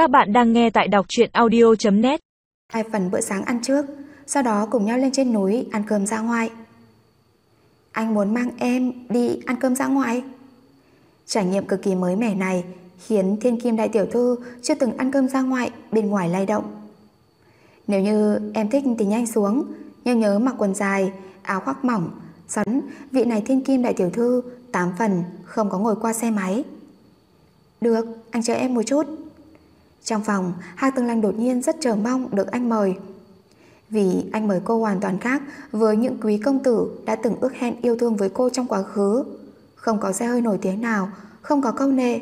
Các bạn đang nghe tại đọc truyện audio.net Hai phần bữa sáng ăn trước, sau đó cùng nhau lên trên núi ăn cơm ra ngoài. Anh muốn mang em đi ăn cơm ra ngoài. Trải nghiệm cực kỳ mới mẻ này khiến thiên kim đại tiểu thư chưa từng ăn cơm ra ngoài bên ngoài lay động. Nếu như em thích thì nhanh xuống, nhưng nhớ mặc quần dài, áo khoác mỏng, sẵn vị này thiên kim đại tiểu thư tám phần không có ngồi qua xe máy. Được, anh chờ em một chút. Trong phòng, Hạ Tương Lanh đột nhiên rất chờ mong được anh mời. Vì anh mời cô hoàn toàn khác với những quý công tử đã từng ước hẹn yêu thương với cô trong quá khứ. Không có xe hơi nổi tiếng nào, không có câu nệ.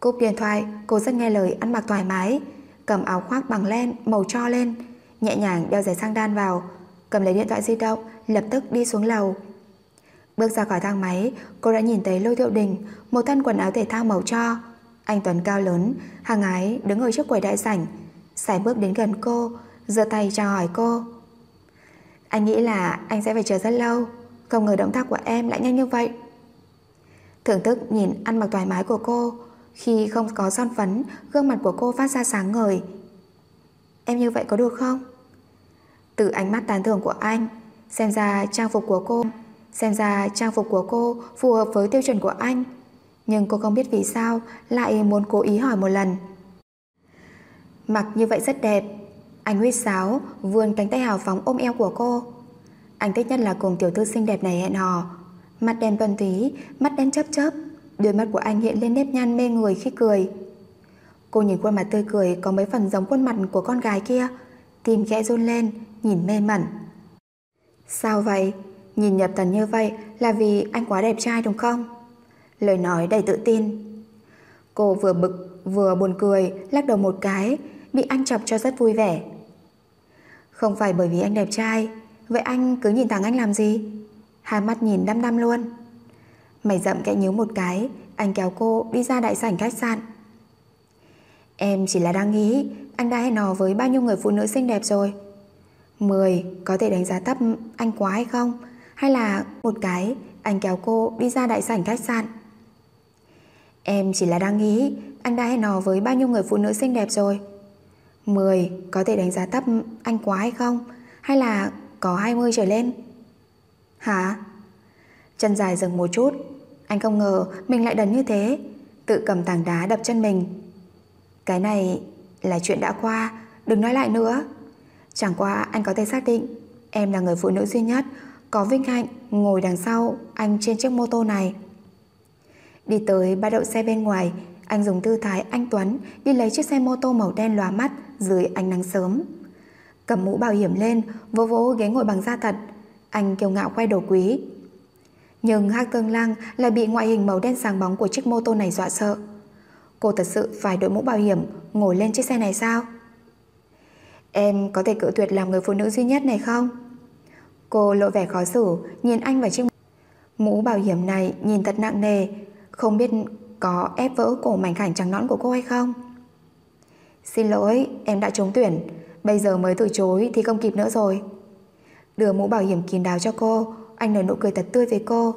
Cúp điện thoại, cô rất nghe lời ăn mặc thoải mái, cầm áo khoác bằng len màu cho lên, nhẹ nhàng đeo giày sang đan vào, cầm lấy điện thoại di động, lập tức đi xuống lầu. Bước ra khỏi thang máy, cô đã nhìn thấy Lôi Thiệu Đình, một thân quần áo thể thao màu cho. Anh Tuấn cao lớn, hàng ái đứng ở trước quầy đại sảnh, sải bước đến gần cô, giơ tay chào hỏi cô. Anh nghĩ là anh sẽ phải chờ rất lâu, không ngờ động tác của em lại nhanh như vậy. Thưởng thức nhìn ăn mặc thoải mái của cô, khi không có son phấn, gương mặt của cô phát ra sáng ngời. Em như vậy có được không? Từ ánh mắt tán thưởng của anh, xem ra trang phục của cô Xem ra trang phục của cô phù hợp với tiêu chuẩn của anh nhưng cô không biết vì sao Lại muốn cố ý hỏi một lần. Mặc như vậy rất đẹp. Anh huyết sáo, Vươn cánh tay hào phóng ôm eo của cô. Anh thích nhất là cùng tiểu thư xinh đẹp này hẹn hò. Mặt đen tuần túy, Mắt đen chớp chớp, Đôi mắt của anh hiện lên nếp nhăn mê người khi cười. Cô nhìn khuôn mặt tươi cười Có mấy phần giống khuôn mặt của con gái kia. Tim khẽ run lên, Nhìn mê mẩn. Sao vậy? Nhìn nhập tần như vậy là vì anh quá đẹp trai đúng không? Lời nói đầy tự tin. Cô vừa bực, vừa buồn cười, lắc đầu một cái, bị anh chọc cho rất vui vẻ. Không phải bởi vì anh đẹp trai, vậy anh cứ nhìn thẳng anh làm gì? Hai mắt nhìn đăm đăm luôn. Mày rậm kẽ nhíu một cái, anh kéo cô đi ra đại sảnh khách sạn. Em chỉ là đang nghĩ, anh đã hẹn hò với bao nhiêu người phụ nữ xinh đẹp rồi. 10 có thể đánh giá thấp anh quá hay không? Hay là một cái, anh kéo cô đi ra đại sảnh khách sạn Em chỉ là đang nghĩ, Anh đã hẹn hò với bao nhiêu người phụ nữ xinh đẹp rồi? 10 có thể đánh giá thấp anh quá hay không? Hay là có 20 trở lên? Hả? Chân dài dừng một chút. Anh không ngờ mình lại đần như thế. Tự cầm tảng đá đập chân mình. Cái này là chuyện đã qua, Đừng nói lại nữa. Chẳng qua anh có thể xác định, Em là người phụ nữ duy nhất, có vinh hạnh ngồi đằng sau anh trên chiếc mô tô này. Đi tới ba đậu xe bên ngoài, anh dùng tư thái anh Tuấn đi lấy chiếc xe mô tô màu đen lóa mắt dưới ánh nắng sớm. Cầm mũ bảo hiểm lên, vỗ vỗ ghế ngồi bằng da thật, anh kiêu ngạo quay đầu quý. Nhưng Hắc Tương lang lại bị ngoại hình màu đen sáng bóng của chiếc mô tô này dọa sợ. Cô thật sự phải đội mũ bảo hiểm ngồi lên chiếc xe này sao? Em có thể cự tuyệt làm người phụ nữ duy nhất này không? Cô lộ vẻ khó xử Nhìn anh và chiếc mũ bảo hiểm này Nhìn thật nặng nề không biết có ép vỡ cổ mảnh khảnh trắng nõn của cô hay không? Xin lỗi, em đã trúng tuyển. Bây giờ mới từ chối thì không kịp nữa rồi. Đưa mũ bảo hiểm kín đáo cho cô. Anh nở nụ cười thật tươi với cô.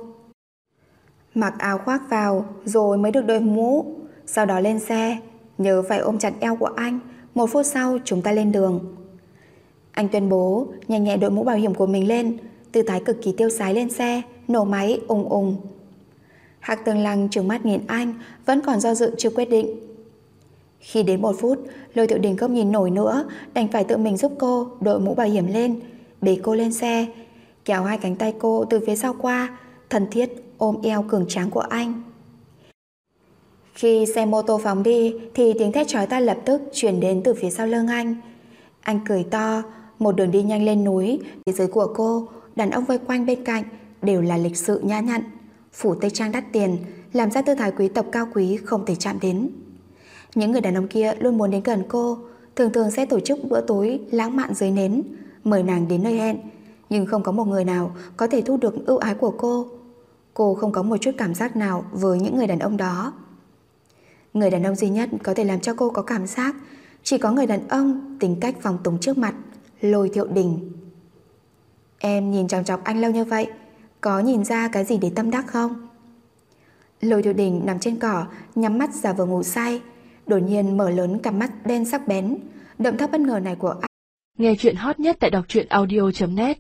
Mặc áo khoác vào Rồi mới được đội mũ. Sau đó lên xe, Nhớ phải ôm chặt eo của anh. Một phút sau, chúng ta lên đường. Anh tuyên bố nhanh nhẹ đội mũ bảo hiểm của mình lên. Tư thái cực kỳ tiêu sái lên xe, Nổ máy, ùng ùng. Hạc tường lăng trừng mắt nhìn anh Vẫn còn do dự chưa quyết định. Khi đến một phút Lôi tiểu đình không nhìn nổi nữa Đành phải tự mình giúp cô đội mũ bảo hiểm lên Bế cô lên xe Kéo hai cánh tay cô từ phía sau qua Thân thiết ôm eo cường tráng của anh. Khi xe mô tô phóng đi Thì tiếng thét chói tai lập tức Chuyển đến từ phía sau lưng anh. Anh cười to một đường đi nhanh lên núi, phía dưới của cô, đàn ông vây quanh bên cạnh đều là lịch sự nhã nhặn, phủ tây trang đắt tiền, làm ra tư thái quý tộc cao quý không thể chạm đến. Những người đàn ông kia luôn muốn đến gần cô, thường thường sẽ tổ chức bữa tối lãng mạn dưới nến, mời nàng đến nơi hẹn, nhưng không có một người nào có thể thu được ưu ái của cô. Cô không có một chút cảm giác nào với những người đàn ông đó. Người đàn ông duy nhất có thể làm cho cô có cảm giác chỉ có người đàn ông tính cách phòng túng trước mặt Lôi thiệu đình Em nhìn chòng chọc anh lâu như vậy có nhìn ra cái gì để tâm đắc không Lôi thiệu đình nằm trên cỏ, Nhắm mắt giả vờ ngủ say, đột nhiên mở lớn cặp mắt đen sắc bén. Động tác bất ngờ này của anh. Nghe chuyện hot nhất tại đọc truyện audio.net